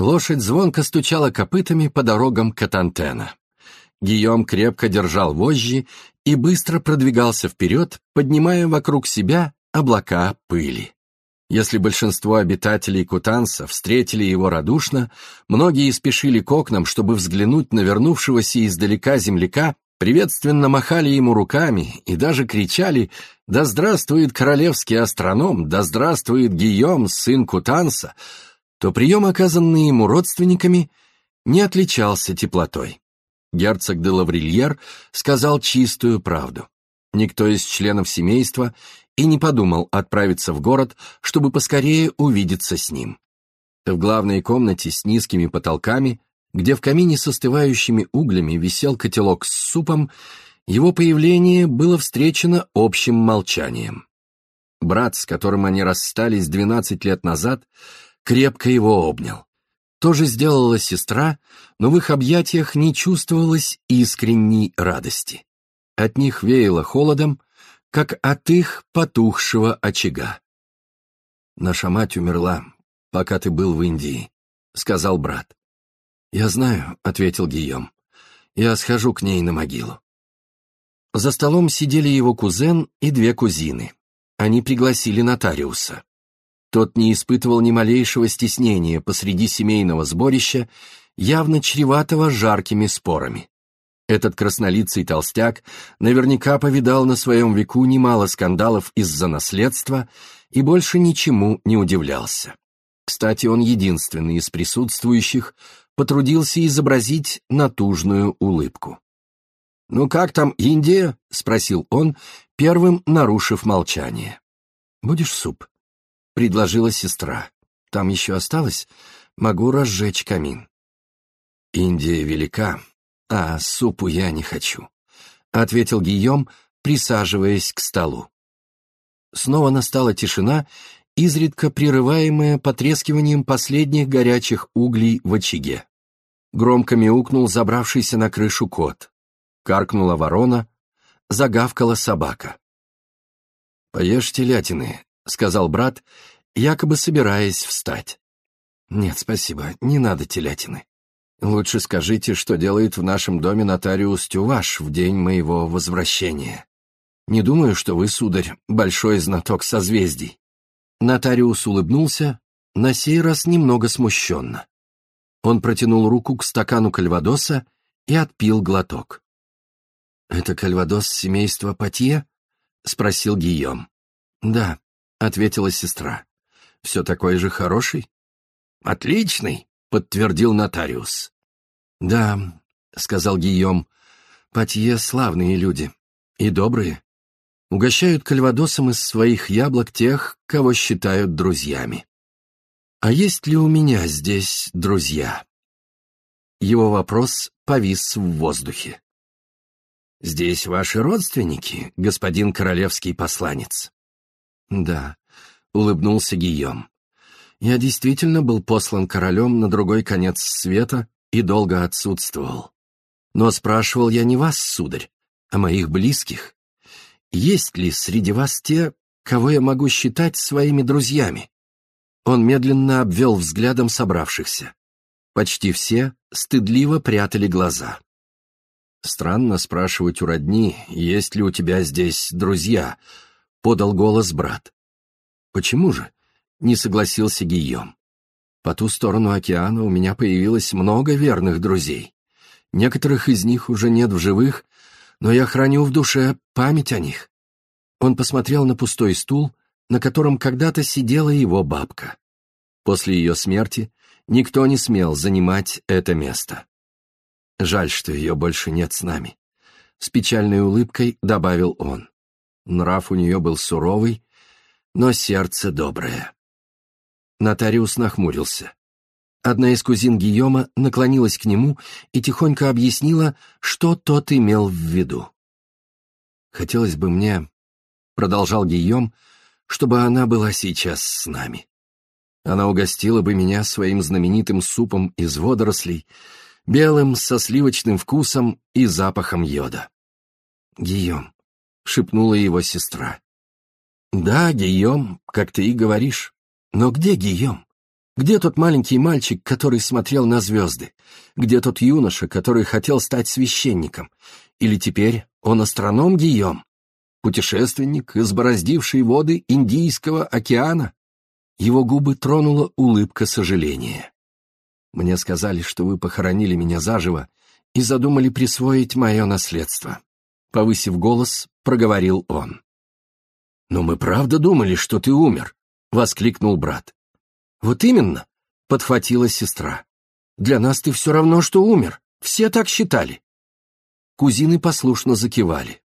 Лошадь звонко стучала копытами по дорогам Катантена. Гийом крепко держал вожжи и быстро продвигался вперед, поднимая вокруг себя облака пыли. Если большинство обитателей Кутанса встретили его радушно, многие спешили к окнам, чтобы взглянуть на вернувшегося издалека земляка, приветственно махали ему руками и даже кричали «Да здравствует королевский астроном! Да здравствует Гийом, сын Кутанса!», то прием, оказанный ему родственниками, не отличался теплотой. Герцог де Лаврильер сказал чистую правду. Никто из членов семейства и не подумал отправиться в город, чтобы поскорее увидеться с ним. В главной комнате с низкими потолками, где в камине с остывающими углями висел котелок с супом, его появление было встречено общим молчанием. Брат, с которым они расстались двенадцать лет назад, крепко его обнял. То же сделала сестра, но в их объятиях не чувствовалось искренней радости. От них веяло холодом, как от их потухшего очага. «Наша мать умерла, пока ты был в Индии», — сказал брат. «Я знаю», — ответил Гийом. «Я схожу к ней на могилу». За столом сидели его кузен и две кузины. Они пригласили нотариуса. Тот не испытывал ни малейшего стеснения посреди семейного сборища, явно чреватого жаркими спорами. Этот краснолицый толстяк наверняка повидал на своем веку немало скандалов из-за наследства и больше ничему не удивлялся. Кстати, он единственный из присутствующих потрудился изобразить натужную улыбку. «Ну как там Индия?» — спросил он, первым нарушив молчание. «Будешь суп?» — предложила сестра. «Там еще осталось? Могу разжечь камин». «Индия велика», «А, супу я не хочу», — ответил Гийом, присаживаясь к столу. Снова настала тишина, изредка прерываемая потрескиванием последних горячих углей в очаге. Громко мяукнул забравшийся на крышу кот. Каркнула ворона, загавкала собака. «Поешь телятины», — сказал брат, якобы собираясь встать. «Нет, спасибо, не надо телятины». Лучше скажите, что делает в нашем доме нотариус Тюваш в день моего возвращения. Не думаю, что вы, сударь, большой знаток созвездий. Нотариус улыбнулся, на сей раз немного смущенно. Он протянул руку к стакану кальвадоса и отпил глоток. «Это кальвадос семейства Патье?» — спросил Гийом. «Да», — ответила сестра. «Все такой же хороший?» «Отличный», — подтвердил нотариус. «Да», — сказал Гийом, — «патье славные люди и добрые. Угощают кальвадосом из своих яблок тех, кого считают друзьями. А есть ли у меня здесь друзья?» Его вопрос повис в воздухе. «Здесь ваши родственники, господин королевский посланец?» «Да», — улыбнулся Гийом. Я действительно был послан королем на другой конец света и долго отсутствовал. Но спрашивал я не вас, сударь, а моих близких. Есть ли среди вас те, кого я могу считать своими друзьями? Он медленно обвел взглядом собравшихся. Почти все стыдливо прятали глаза. «Странно спрашивать у родни, есть ли у тебя здесь друзья», — подал голос брат. «Почему же?» не согласился Гийом. По ту сторону океана у меня появилось много верных друзей. Некоторых из них уже нет в живых, но я храню в душе память о них. Он посмотрел на пустой стул, на котором когда-то сидела его бабка. После ее смерти никто не смел занимать это место. Жаль, что ее больше нет с нами. С печальной улыбкой добавил он. Нрав у нее был суровый, но сердце доброе. Нотариус нахмурился. Одна из кузин Гийома наклонилась к нему и тихонько объяснила, что тот имел в виду. «Хотелось бы мне», — продолжал Гийом, — «чтобы она была сейчас с нами. Она угостила бы меня своим знаменитым супом из водорослей, белым, со сливочным вкусом и запахом йода». «Гийом», — шепнула его сестра. «Да, Гийом, как ты и говоришь. Но где Гийом? Где тот маленький мальчик, который смотрел на звезды? Где тот юноша, который хотел стать священником? Или теперь он астроном Гийом? Путешественник, избороздивший воды Индийского океана? Его губы тронула улыбка сожаления. Мне сказали, что вы похоронили меня заживо и задумали присвоить мое наследство. Повысив голос, проговорил он. «Но мы правда думали, что ты умер», — воскликнул брат. «Вот именно», — подхватила сестра. «Для нас ты все равно, что умер. Все так считали». Кузины послушно закивали.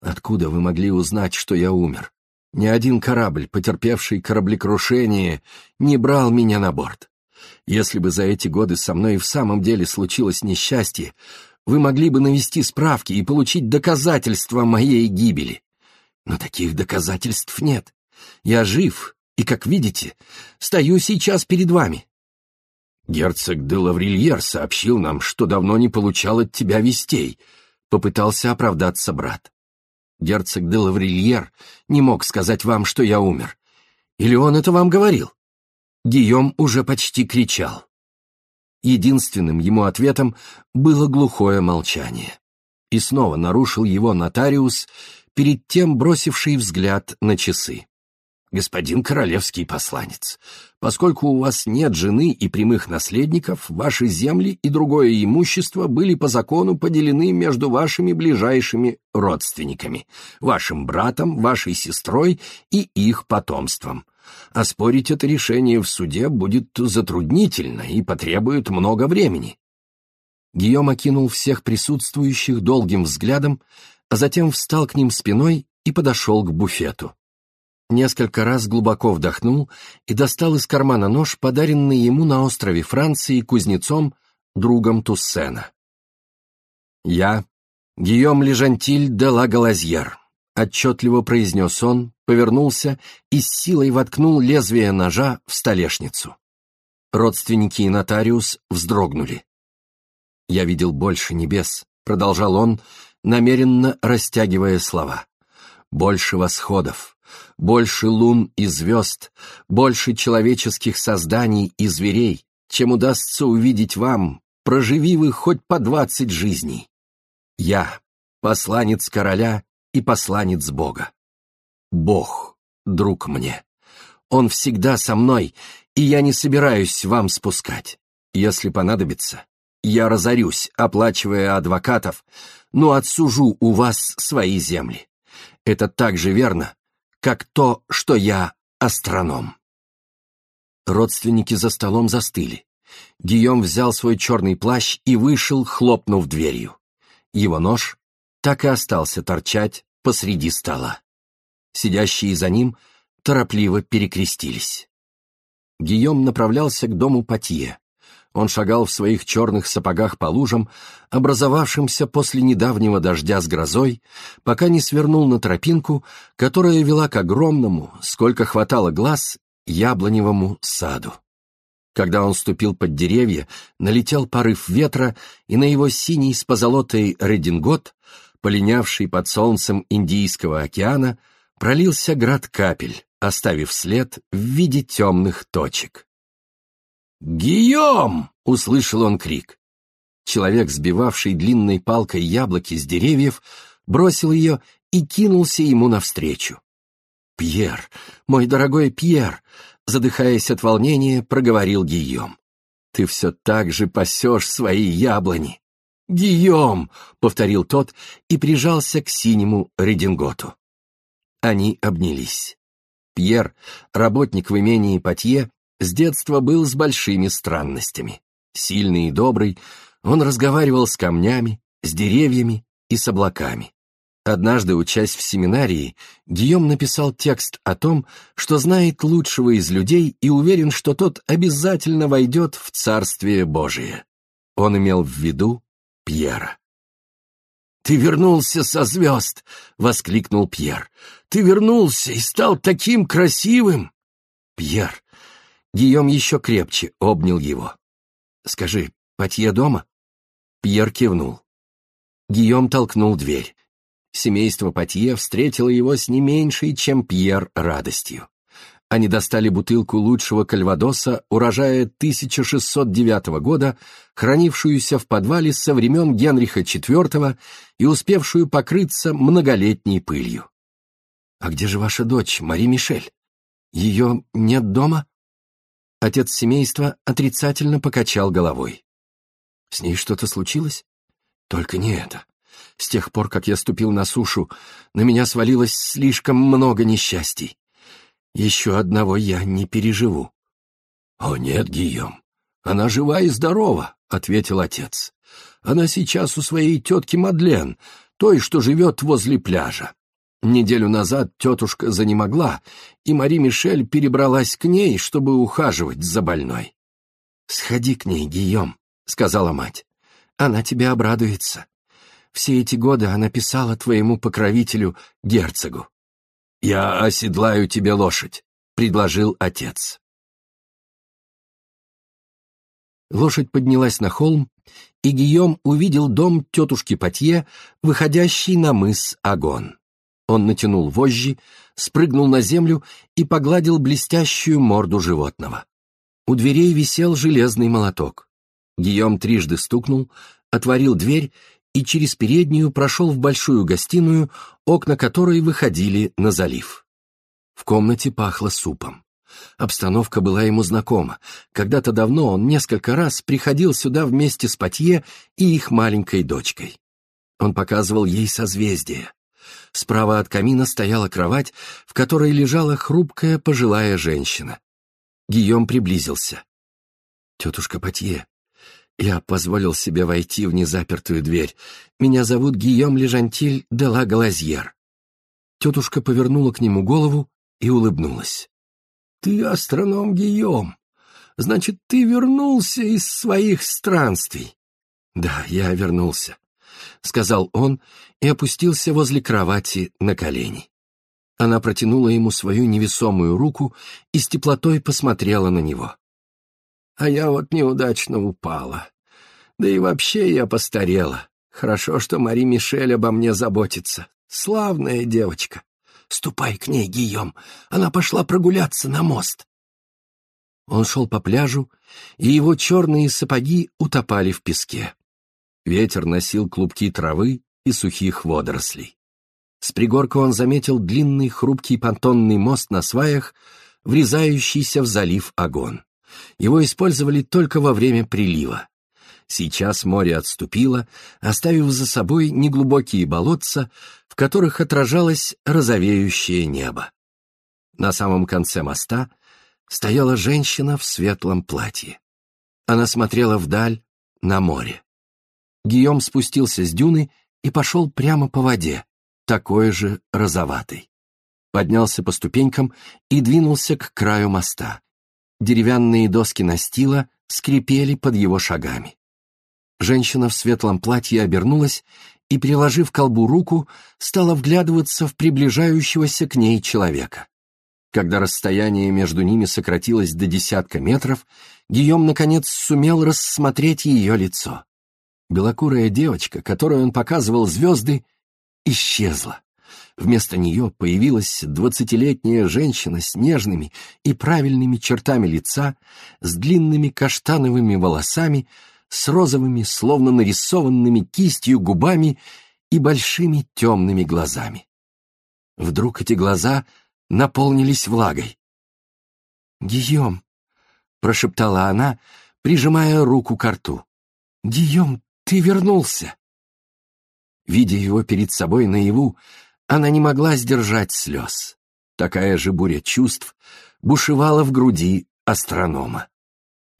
«Откуда вы могли узнать, что я умер? Ни один корабль, потерпевший кораблекрушение, не брал меня на борт. Если бы за эти годы со мной в самом деле случилось несчастье, вы могли бы навести справки и получить доказательства моей гибели. Но таких доказательств нет. Я жив, и, как видите, стою сейчас перед вами. Герцог де Лаврильер сообщил нам, что давно не получал от тебя вестей, — попытался оправдаться брат. Герцог де Лаврильер не мог сказать вам, что я умер. Или он это вам говорил? Гийом уже почти кричал. Единственным ему ответом было глухое молчание. И снова нарушил его нотариус, перед тем бросивший взгляд на часы. «Господин королевский посланец, поскольку у вас нет жены и прямых наследников, ваши земли и другое имущество были по закону поделены между вашими ближайшими родственниками, вашим братом, вашей сестрой и их потомством. Оспорить это решение в суде будет затруднительно и потребует много времени. Гийом окинул всех присутствующих долгим взглядом, а затем встал к ним спиной и подошел к буфету. Несколько раз глубоко вдохнул и достал из кармана нож, подаренный ему на острове Франции кузнецом, другом Туссена. «Я, Гийом Лежантиль де ла Галазьер», — отчетливо произнес он, повернулся и с силой воткнул лезвие ножа в столешницу. Родственники и нотариус вздрогнули. «Я видел больше небес», — продолжал он, намеренно растягивая слова. «Больше восходов, больше лун и звезд, больше человеческих созданий и зверей, чем удастся увидеть вам, проживи вы хоть по двадцать жизней. Я — посланец короля и посланец Бога. Бог, друг мне. Он всегда со мной, и я не собираюсь вам спускать. Если понадобится, я разорюсь, оплачивая адвокатов, но отсужу у вас свои земли. Это так же верно, как то, что я астроном. Родственники за столом застыли. Гийом взял свой черный плащ и вышел, хлопнув дверью. Его нож так и остался торчать посреди стола сидящие за ним, торопливо перекрестились. Гийом направлялся к дому Патье. Он шагал в своих черных сапогах по лужам, образовавшимся после недавнего дождя с грозой, пока не свернул на тропинку, которая вела к огромному, сколько хватало глаз, яблоневому саду. Когда он ступил под деревья, налетел порыв ветра, и на его синий с позолотой редингот, полинявший под солнцем Индийского океана, пролился град капель, оставив след в виде темных точек. «Гийом!» — услышал он крик. Человек, сбивавший длинной палкой яблоки с деревьев, бросил ее и кинулся ему навстречу. «Пьер, мой дорогой Пьер!» — задыхаясь от волнения, проговорил Гийом. «Ты все так же пасешь свои яблони!» «Гийом!» — повторил тот и прижался к синему рединготу. Они обнялись. Пьер, работник в имении Патье, с детства был с большими странностями. Сильный и добрый, он разговаривал с камнями, с деревьями и с облаками. Однажды, учась в семинарии, Гийом написал текст о том, что знает лучшего из людей и уверен, что тот обязательно войдет в Царствие Божие. Он имел в виду Пьера. «Ты вернулся со звезд!» — воскликнул Пьер. «Ты вернулся и стал таким красивым!» «Пьер!» Гийом еще крепче обнял его. «Скажи, Патье дома?» Пьер кивнул. Гийом толкнул дверь. Семейство Патье встретило его с не меньшей, чем Пьер, радостью. Они достали бутылку лучшего кальвадоса урожая 1609 года, хранившуюся в подвале со времен Генриха IV и успевшую покрыться многолетней пылью. «А где же ваша дочь, Мари Мишель? Ее нет дома?» Отец семейства отрицательно покачал головой. «С ней что-то случилось? Только не это. С тех пор, как я ступил на сушу, на меня свалилось слишком много несчастий. Еще одного я не переживу. — О нет, Гийом, она жива и здорова, — ответил отец. — Она сейчас у своей тетки Мадлен, той, что живет возле пляжа. Неделю назад тетушка занемогла, и Мари Мишель перебралась к ней, чтобы ухаживать за больной. — Сходи к ней, Гийом, — сказала мать. — Она тебе обрадуется. Все эти годы она писала твоему покровителю, герцогу. «Я оседлаю тебе лошадь», — предложил отец. Лошадь поднялась на холм, и Гийом увидел дом тетушки Патье, выходящий на мыс Агон. Он натянул вожжи, спрыгнул на землю и погладил блестящую морду животного. У дверей висел железный молоток. Гийом трижды стукнул, отворил дверь и через переднюю прошел в большую гостиную, окна которой выходили на залив. В комнате пахло супом. Обстановка была ему знакома. Когда-то давно он несколько раз приходил сюда вместе с Патье и их маленькой дочкой. Он показывал ей созвездие. Справа от камина стояла кровать, в которой лежала хрупкая пожилая женщина. Гийом приблизился. «Тетушка Патье, я позволил себе войти в незапертую дверь. Меня зовут Гийом Лежантиль де ла Галазьер. Тетушка повернула к нему голову и улыбнулась. «Ты астроном Гийом. Значит, ты вернулся из своих странствий». «Да, я вернулся», — сказал он и опустился возле кровати на колени. Она протянула ему свою невесомую руку и с теплотой посмотрела на него. А я вот неудачно упала. Да и вообще я постарела. Хорошо, что Мари Мишель обо мне заботится. Славная девочка. Ступай к ней, Гийом. Она пошла прогуляться на мост. Он шел по пляжу, и его черные сапоги утопали в песке. Ветер носил клубки травы и сухих водорослей. С пригорка он заметил длинный хрупкий понтонный мост на сваях, врезающийся в залив Агон. Его использовали только во время прилива. Сейчас море отступило, оставив за собой неглубокие болотца, в которых отражалось розовеющее небо. На самом конце моста стояла женщина в светлом платье. Она смотрела вдаль, на море. Гийом спустился с дюны и пошел прямо по воде, такой же розоватый. Поднялся по ступенькам и двинулся к краю моста. Деревянные доски настила скрипели под его шагами. Женщина в светлом платье обернулась и, приложив колбу руку, стала вглядываться в приближающегося к ней человека. Когда расстояние между ними сократилось до десятка метров, Гийом, наконец, сумел рассмотреть ее лицо. Белокурая девочка, которой он показывал звезды, исчезла. Вместо нее появилась двадцатилетняя женщина с нежными и правильными чертами лица, с длинными каштановыми волосами, с розовыми, словно нарисованными кистью губами и большими темными глазами. Вдруг эти глаза наполнились влагой. «Гийом!» — прошептала она, прижимая руку к рту. «Гийом, ты вернулся!» Видя его перед собой наяву, она не могла сдержать слез. Такая же буря чувств бушевала в груди астронома.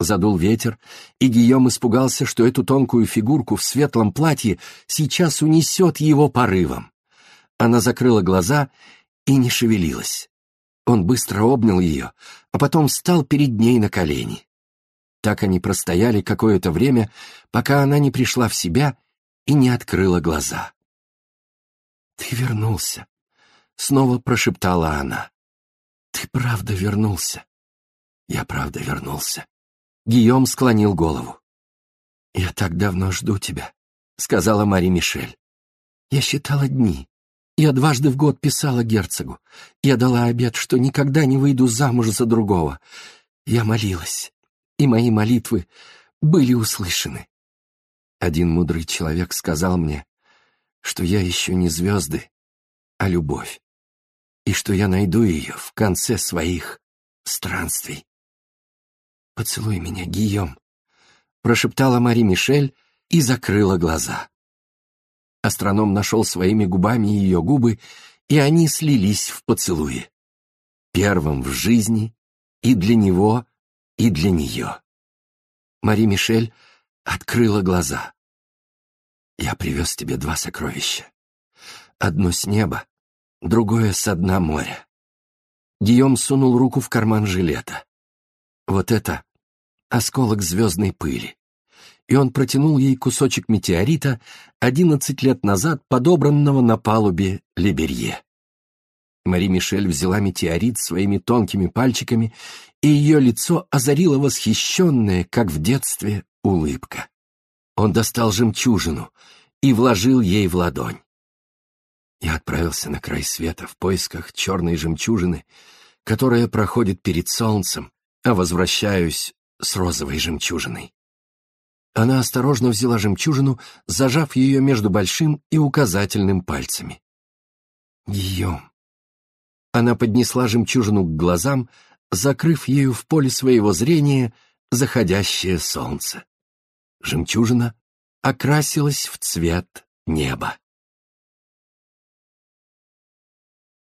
Задул ветер, и Гийом испугался, что эту тонкую фигурку в светлом платье сейчас унесет его порывом. Она закрыла глаза и не шевелилась. Он быстро обнял ее, а потом встал перед ней на колени. Так они простояли какое-то время, пока она не пришла в себя и не открыла глаза. «Ты вернулся», — снова прошептала она. «Ты правда вернулся». «Я правда вернулся». Гийом склонил голову. «Я так давно жду тебя», — сказала Мари Мишель. «Я считала дни. Я дважды в год писала герцогу. Я дала обет, что никогда не выйду замуж за другого. Я молилась, и мои молитвы были услышаны. Один мудрый человек сказал мне, что я еще не звезды, а любовь, и что я найду ее в конце своих странствий. «Поцелуй меня, Гийом», — прошептала Мари Мишель и закрыла глаза. Астроном нашел своими губами ее губы, и они слились в поцелуе. Первым в жизни и для него, и для нее. Мари Мишель открыла глаза. «Я привез тебе два сокровища. Одно с неба, другое с дна моря». Гийом сунул руку в карман жилета. «Вот это осколок звездной пыли и он протянул ей кусочек метеорита, одиннадцать лет назад подобранного на палубе Леберье. Мари Мишель взяла метеорит своими тонкими пальчиками, и ее лицо озарило восхищенное, как в детстве, улыбка. Он достал жемчужину и вложил ей в ладонь. Я отправился на край света в поисках черной жемчужины, которая проходит перед солнцем, а возвращаюсь с розовой жемчужиной. Она осторожно взяла жемчужину, зажав ее между большим и указательным пальцами. Гийом. Она поднесла жемчужину к глазам, закрыв ею в поле своего зрения заходящее солнце. Жемчужина окрасилась в цвет неба.